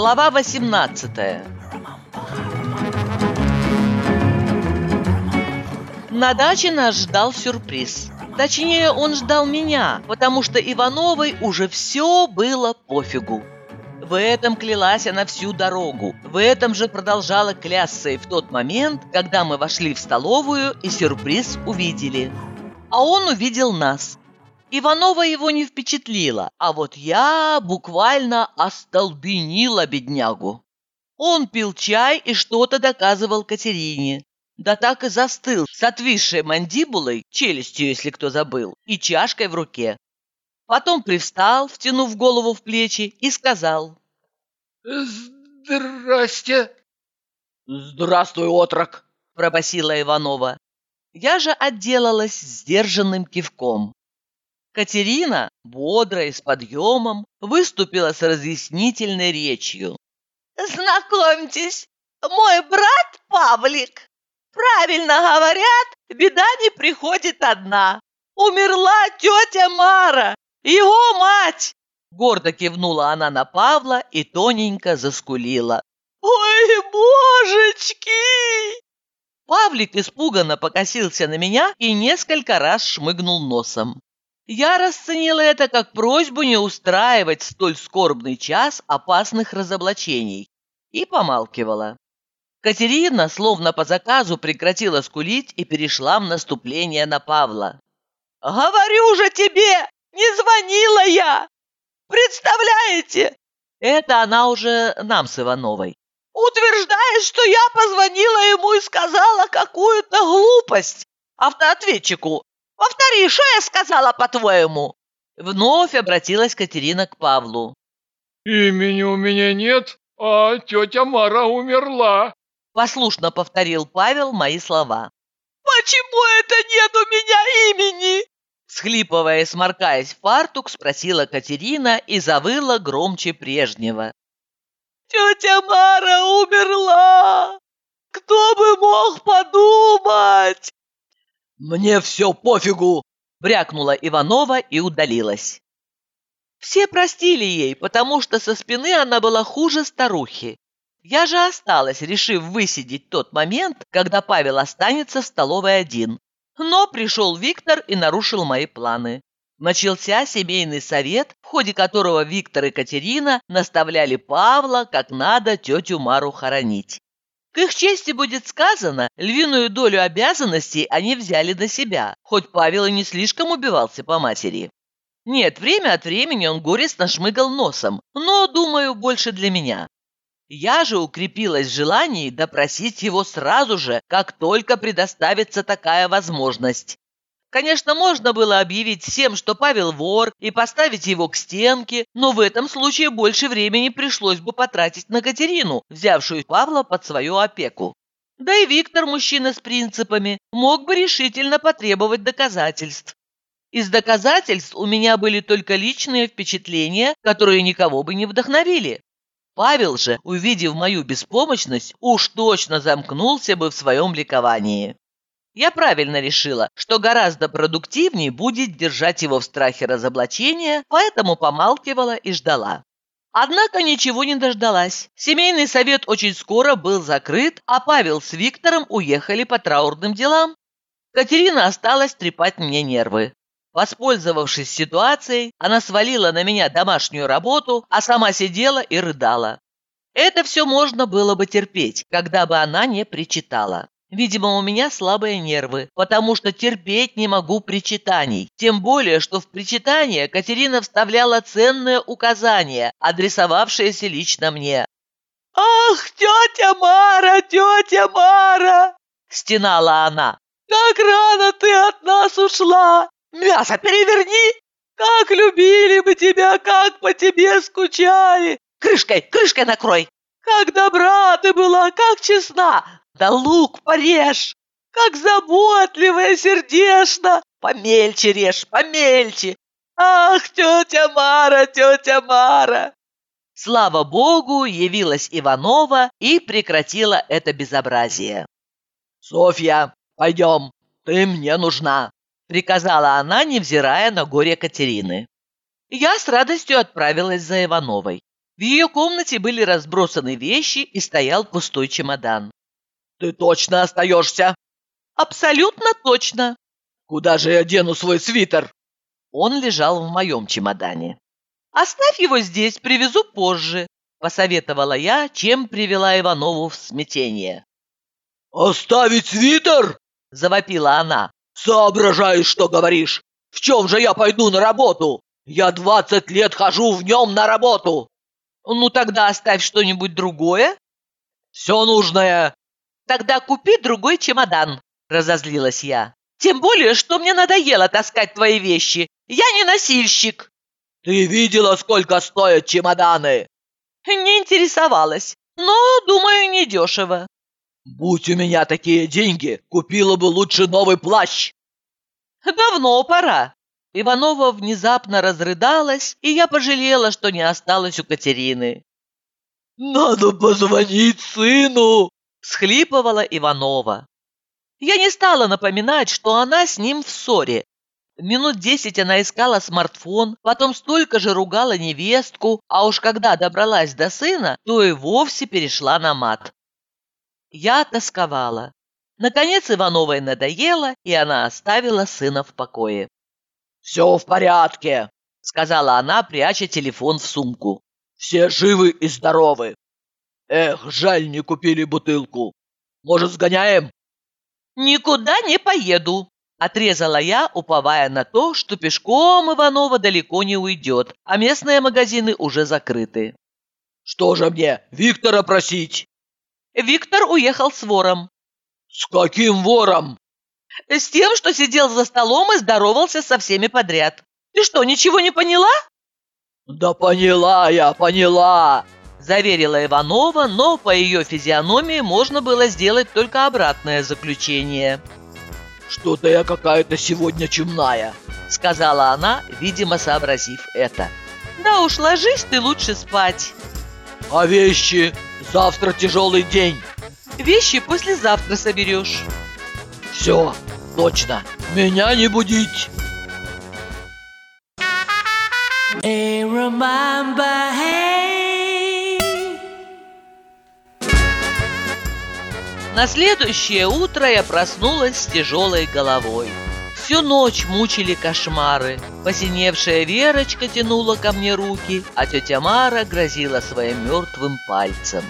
Глава 18 На даче нас ждал сюрприз. Точнее, он ждал меня, потому что Ивановой уже все было пофигу. В этом клялась она всю дорогу. В этом же продолжала клясться и в тот момент, когда мы вошли в столовую и сюрприз увидели. А он увидел нас. Иванова его не впечатлила, а вот я буквально остолбенила беднягу. Он пил чай и что-то доказывал Катерине. Да так и застыл с отвисшей мандибулой, челюстью, если кто забыл, и чашкой в руке. Потом привстал, втянув голову в плечи, и сказал. «Здрасте!» «Здравствуй, отрок!» – пробасила Иванова. Я же отделалась сдержанным кивком. Катерина, бодрая и с подъемом, выступила с разъяснительной речью. «Знакомьтесь, мой брат Павлик. Правильно говорят, беда не приходит одна. Умерла тетя Мара, его мать!» Гордо кивнула она на Павла и тоненько заскулила. «Ой, божечки!» Павлик испуганно покосился на меня и несколько раз шмыгнул носом. Я расценила это как просьбу не устраивать столь скорбный час опасных разоблачений и помалкивала. Катерина, словно по заказу, прекратила скулить и перешла в наступление на Павла. «Говорю же тебе, не звонила я! Представляете?» Это она уже нам с Ивановой. «Утверждает, что я позвонила ему и сказала какую-то глупость автоответчику. Повтори, что я сказала, по-твоему?» Вновь обратилась Катерина к Павлу. «Имени у меня нет, а тетя Мара умерла», Послушно повторил Павел мои слова. «Почему это нет у меня имени?» Схлипывая и сморкаясь в фартук, спросила Катерина и завыла громче прежнего. «Тетя Мара умерла! Кто бы мог подумать?» «Мне все пофигу!» – брякнула Иванова и удалилась. Все простили ей, потому что со спины она была хуже старухи. Я же осталась, решив высидеть тот момент, когда Павел останется в столовой один. Но пришел Виктор и нарушил мои планы. Начался семейный совет, в ходе которого Виктор и Катерина наставляли Павла, как надо тетю Мару хоронить. К их чести будет сказано, львиную долю обязанностей они взяли на себя, хоть Павел и не слишком убивался по матери. Нет, время от времени он горестно шмыгал носом, но, думаю, больше для меня. Я же укрепилась в желании допросить его сразу же, как только предоставится такая возможность. Конечно, можно было объявить всем, что Павел вор, и поставить его к стенке, но в этом случае больше времени пришлось бы потратить на Катерину, взявшую Павла под свою опеку. Да и Виктор, мужчина с принципами, мог бы решительно потребовать доказательств. Из доказательств у меня были только личные впечатления, которые никого бы не вдохновили. Павел же, увидев мою беспомощность, уж точно замкнулся бы в своем ликовании. Я правильно решила, что гораздо продуктивнее будет держать его в страхе разоблачения, поэтому помалкивала и ждала. Однако ничего не дождалась. Семейный совет очень скоро был закрыт, а Павел с Виктором уехали по траурным делам. Катерина осталась трепать мне нервы. Воспользовавшись ситуацией, она свалила на меня домашнюю работу, а сама сидела и рыдала. Это все можно было бы терпеть, когда бы она не причитала. Видимо, у меня слабые нервы, потому что терпеть не могу причитаний. Тем более, что в причитание Катерина вставляла ценные указания, адресовавшиеся лично мне. «Ах, тетя Мара, тетя Мара!» – стенала она. «Как рано ты от нас ушла! Мясо переверни! Как любили мы тебя, как по тебе скучали! Крышкой, крышкой накрой!» «Как добра ты была, как честна! Да лук порежь! Как заботливая, сердечно! Помельче режь, помельче! Ах, тетя Мара, тетя Мара!» Слава богу, явилась Иванова и прекратила это безобразие. «Софья, пойдем, ты мне нужна!» приказала она, невзирая на горе Катерины. Я с радостью отправилась за Ивановой. В ее комнате были разбросаны вещи и стоял пустой чемодан. «Ты точно остаешься?» «Абсолютно точно!» «Куда же я дену свой свитер?» Он лежал в моем чемодане. «Оставь его здесь, привезу позже», – посоветовала я, чем привела Иванову в смятение. «Оставить свитер?» – завопила она. «Соображаешь, что говоришь? В чем же я пойду на работу? Я двадцать лет хожу в нем на работу!» «Ну тогда оставь что-нибудь другое». «Все нужное». «Тогда купи другой чемодан», – разозлилась я. «Тем более, что мне надоело таскать твои вещи. Я не носильщик». «Ты видела, сколько стоят чемоданы?» «Не интересовалась, но, думаю, недешево». «Будь у меня такие деньги, купила бы лучше новый плащ». «Давно пора». Иванова внезапно разрыдалась, и я пожалела, что не осталась у Катерины. «Надо позвонить сыну!» – схлипывала Иванова. Я не стала напоминать, что она с ним в ссоре. Минут десять она искала смартфон, потом столько же ругала невестку, а уж когда добралась до сына, то и вовсе перешла на мат. Я тосковала. Наконец Ивановой надоело, и она оставила сына в покое. «Все в порядке», — сказала она, пряча телефон в сумку. «Все живы и здоровы. Эх, жаль, не купили бутылку. Может, сгоняем?» «Никуда не поеду», — отрезала я, уповая на то, что пешком Иванова далеко не уйдет, а местные магазины уже закрыты. «Что же мне, Виктора просить?» Виктор уехал с вором. «С каким вором?» «С тем, что сидел за столом и здоровался со всеми подряд. Ты что, ничего не поняла?» «Да поняла я, поняла!» Заверила Иванова, но по ее физиономии можно было сделать только обратное заключение. «Что-то я какая-то сегодня чумная», — сказала она, видимо, сообразив это. «Да уж, ложись ты лучше спать». «А вещи? Завтра тяжелый день». «Вещи послезавтра соберешь». «Все, точно, меня не будить». Hey, remember, hey. На следующее утро я проснулась с тяжелой головой. Всю ночь мучили кошмары. Посиневшая Верочка тянула ко мне руки, а тетя Мара грозила своим мертвым пальцем.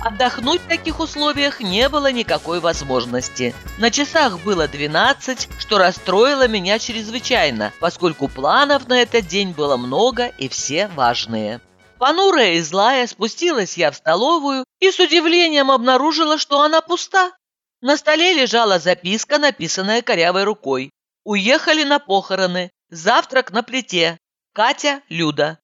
Отдохнуть в таких условиях не было никакой возможности. На часах было 12, что расстроило меня чрезвычайно, поскольку планов на этот день было много и все важные. Понурая и злая спустилась я в столовую и с удивлением обнаружила, что она пуста. На столе лежала записка, написанная корявой рукой. «Уехали на похороны. Завтрак на плите. Катя, Люда».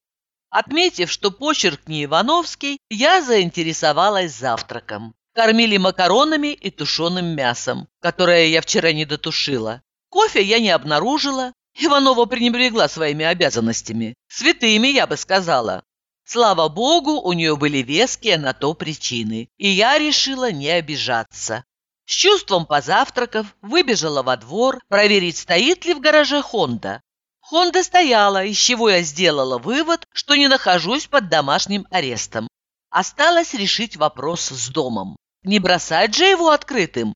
Отметив, что почерк не Ивановский, я заинтересовалась завтраком. Кормили макаронами и тушеным мясом, которое я вчера не дотушила. Кофе я не обнаружила. Иванова пренебрегла своими обязанностями. Святыми, я бы сказала. Слава богу, у нее были веские на то причины, и я решила не обижаться. С чувством позавтракав, выбежала во двор проверить, стоит ли в гараже Хонда. Хонда стояла, из чего я сделала вывод, что не нахожусь под домашним арестом. Осталось решить вопрос с домом. Не бросать же его открытым.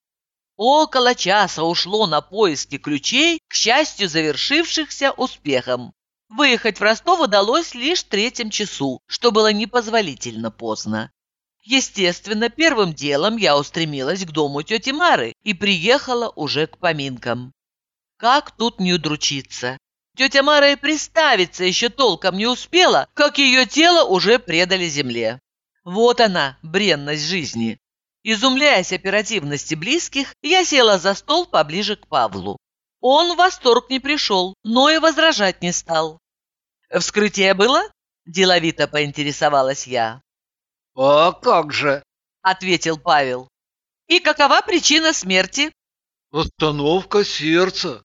Около часа ушло на поиски ключей, к счастью, завершившихся успехом. Выехать в Ростов удалось лишь в третьем часу, что было непозволительно поздно. Естественно, первым делом я устремилась к дому тети Мары и приехала уже к поминкам. Как тут не удручиться? Тетя Мара и приставиться еще толком не успела, как ее тело уже предали земле. Вот она, бренность жизни. Изумляясь оперативности близких, я села за стол поближе к Павлу. Он в восторг не пришел, но и возражать не стал. «Вскрытие было?» – деловито поинтересовалась я. «А как же?» – ответил Павел. «И какова причина смерти?» «Остановка сердца».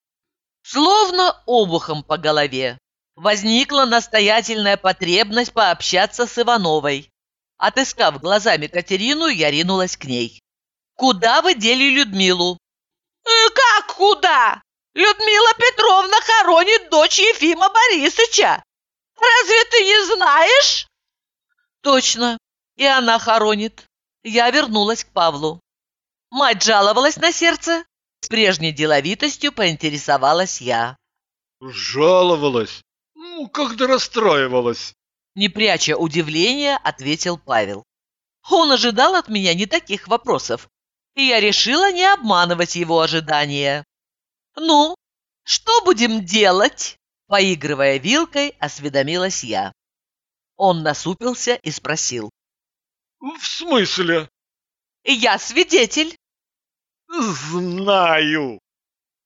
Словно обухом по голове. Возникла настоятельная потребность пообщаться с Ивановой. Отыскав глазами Катерину, я ринулась к ней. «Куда вы дели Людмилу?» «Э, «Как куда? Людмила Петровна хоронит дочь Ефима Борисовича. Разве ты не знаешь?» Точно, и она хоронит. Я вернулась к Павлу. Мать жаловалась на сердце. С прежней деловитостью поинтересовалась я. Жаловалась? Ну, когда расстраивалась. Не пряча удивления, ответил Павел. Он ожидал от меня не таких вопросов, и я решила не обманывать его ожидания. «Ну, что будем делать?» Поигрывая вилкой, осведомилась я. Он насупился и спросил. В смысле? «Я свидетель». Знаю.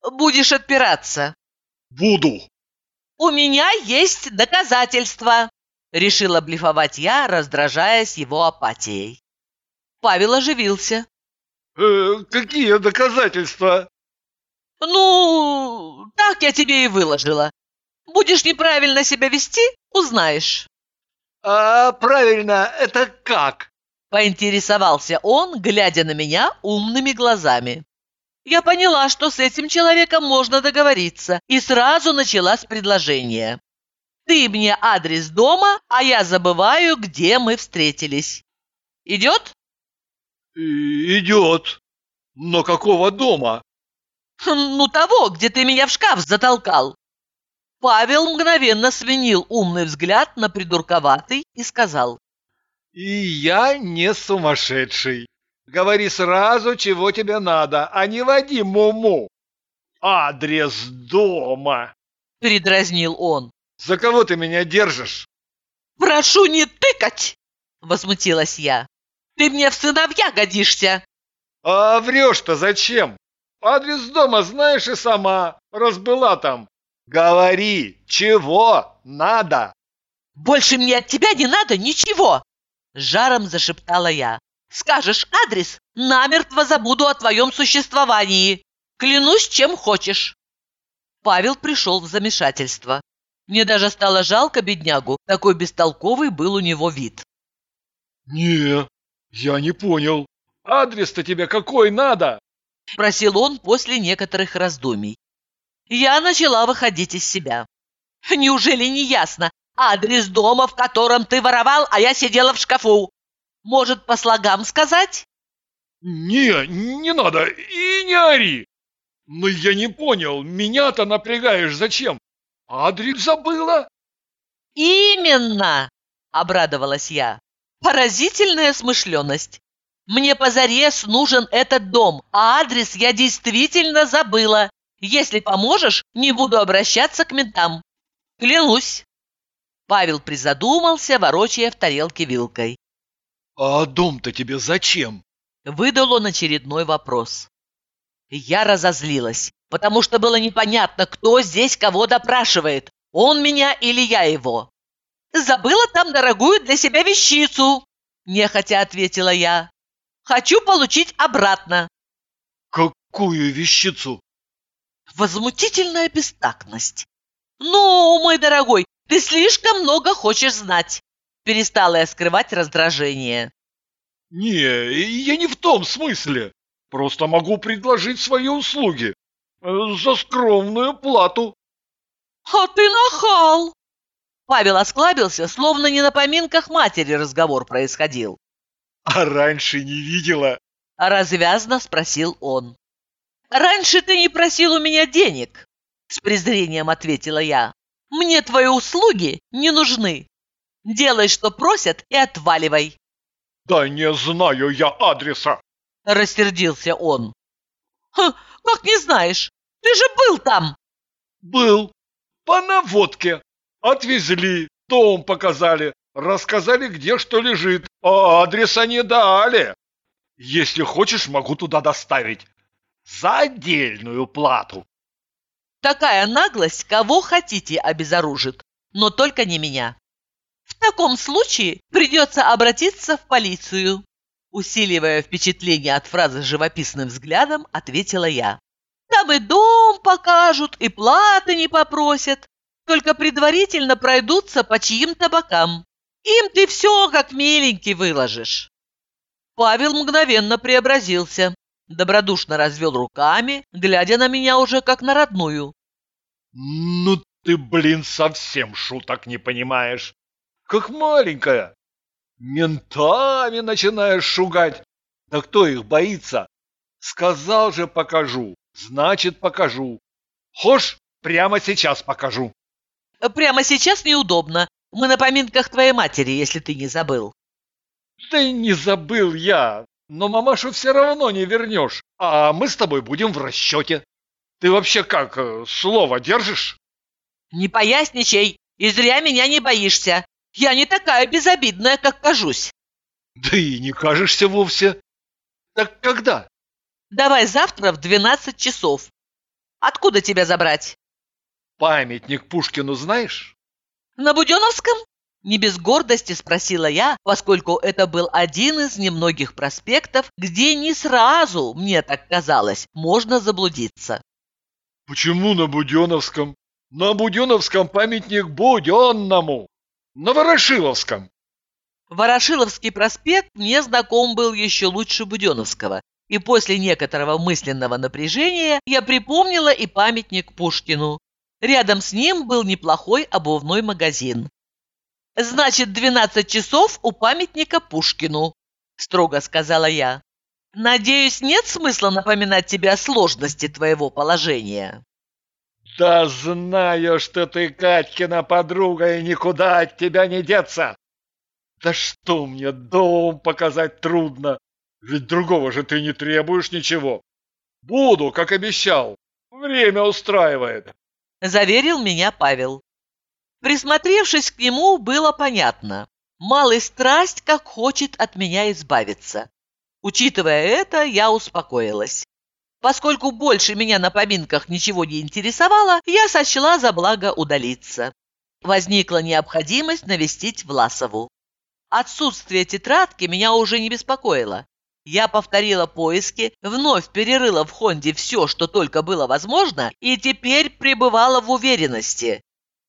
«Будешь отпираться». Буду. «У меня есть доказательства», — решила блефовать я, раздражаясь его апатией. Павел оживился. Э, какие доказательства? «Ну, так я тебе и выложила. Будешь неправильно себя вести – узнаешь». А правильно, это как? Поинтересовался он, глядя на меня умными глазами. Я поняла, что с этим человеком можно договориться, и сразу начала с предложения. Ты мне адрес дома, а я забываю, где мы встретились. Идет? Идет. Но какого дома? Ну, того, где ты меня в шкаф затолкал. Павел мгновенно сменил умный взгляд на придурковатый и сказал. И я не сумасшедший. Говори сразу, чего тебе надо, а не води муму. Адрес дома. Передразнил он. За кого ты меня держишь? Прошу не тыкать, возмутилась я. Ты мне в сыновья годишься. А врешь-то зачем? Адрес дома знаешь и сама, разбыла там. Говори, чего надо? Больше мне от тебя не надо ничего, жаром зашептала я. Скажешь адрес, намертво забуду о твоем существовании. Клянусь, чем хочешь. Павел пришел в замешательство. Мне даже стало жалко беднягу, такой бестолковый был у него вид. «Не, я не понял. Адрес-то тебе какой надо?» Спросил он после некоторых раздумий. Я начала выходить из себя. Неужели не ясно? Адрес дома, в котором ты воровал, а я сидела в шкафу. Может, по слогам сказать? Не, не надо, и не ори. Но я не понял, меня-то напрягаешь зачем? Адрес забыла? Именно, обрадовалась я. Поразительная смышленность. Мне позарез нужен этот дом, а адрес я действительно забыла. Если поможешь, не буду обращаться к ментам. Клянусь. Павел призадумался, ворочая в тарелке вилкой. «А дом-то тебе зачем?» Выдал он очередной вопрос. Я разозлилась, потому что было непонятно, кто здесь кого допрашивает, он меня или я его. «Забыла там дорогую для себя вещицу», – нехотя ответила я. «Хочу получить обратно». «Какую вещицу?» Возмутительная бестактность. «Ну, мой дорогой, ты слишком много хочешь знать. Перестала я скрывать раздражение. «Не, я не в том смысле. Просто могу предложить свои услуги. Э, за скромную плату». «А ты нахал!» Павел осклабился, словно не на поминках матери разговор происходил. «А раньше не видела?» Развязно спросил он. «Раньше ты не просил у меня денег», с презрением ответила я. «Мне твои услуги не нужны. Делай, что просят, и отваливай. Да не знаю я адреса. Рассердился он. Ха, как не знаешь? Ты же был там. Был. По наводке. Отвезли, дом показали, рассказали, где что лежит, а адреса не дали. Если хочешь, могу туда доставить. За отдельную плату. Такая наглость кого хотите обезоружит, но только не меня. В таком случае придется обратиться в полицию. Усиливая впечатление от фразы живописным взглядом, ответила я. Там и дом покажут, и платы не попросят. Только предварительно пройдутся по чьим-то бокам. Им ты все как миленький выложишь. Павел мгновенно преобразился. Добродушно развел руками, глядя на меня уже как на родную. «Ну ты, блин, совсем шуток не понимаешь как маленькая. Ментами начинаешь шугать. Да кто их боится? Сказал же покажу, значит покажу. Хошь, прямо сейчас покажу. Прямо сейчас неудобно. Мы на поминках твоей матери, если ты не забыл. Да и не забыл я, но мамашу все равно не вернешь, а мы с тобой будем в расчете. Ты вообще как, э, слово держишь? Не поясничай, и зря меня не боишься. Я не такая безобидная, как кажусь. Да и не кажешься вовсе. Так когда? Давай завтра в 12 часов. Откуда тебя забрать? Памятник Пушкину знаешь? На Буденовском? Не без гордости спросила я, поскольку это был один из немногих проспектов, где не сразу, мне так казалось, можно заблудиться. Почему на Буденовском? На Буденовском памятник Буденному. На Ворошиловском. Ворошиловский проспект мне знаком был еще лучше Буденовского, и после некоторого мысленного напряжения я припомнила и памятник Пушкину. Рядом с ним был неплохой обувной магазин. «Значит, 12 часов у памятника Пушкину», – строго сказала я. «Надеюсь, нет смысла напоминать тебе о сложности твоего положения?» Да знаю, что ты Катькина подруга, и никуда от тебя не деться. Да что мне дом показать трудно, ведь другого же ты не требуешь ничего. Буду, как обещал. Время устраивает. Заверил меня Павел. Присмотревшись к нему, было понятно. Малый страсть, как хочет от меня избавиться. Учитывая это, я успокоилась. Поскольку больше меня на поминках ничего не интересовало, я сочла за благо удалиться. Возникла необходимость навестить Власову. Отсутствие тетрадки меня уже не беспокоило. Я повторила поиски, вновь перерыла в Хонде все, что только было возможно, и теперь пребывала в уверенности.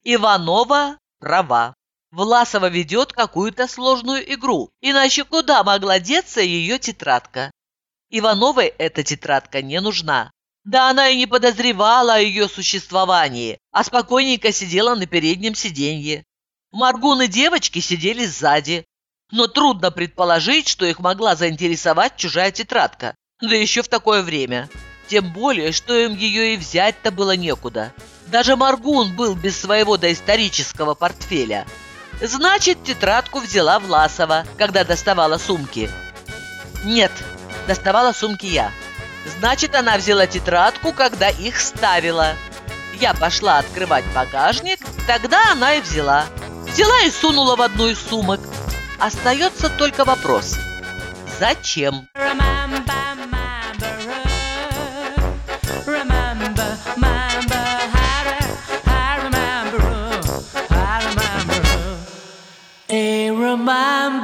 Иванова права. Власова ведет какую-то сложную игру, иначе куда могла деться ее тетрадка? Ивановой эта тетрадка не нужна. Да она и не подозревала о ее существовании, а спокойненько сидела на переднем сиденье. Маргун и девочки сидели сзади. Но трудно предположить, что их могла заинтересовать чужая тетрадка, да еще в такое время. Тем более, что им ее и взять-то было некуда. Даже Маргун был без своего доисторического портфеля. Значит, тетрадку взяла Власова, когда доставала сумки. Нет, доставала сумки я. Значит, она взяла тетрадку, когда их ставила. Я пошла открывать багажник, тогда она и взяла. Взяла и сунула в одну из сумок. Остается только вопрос – зачем? Remember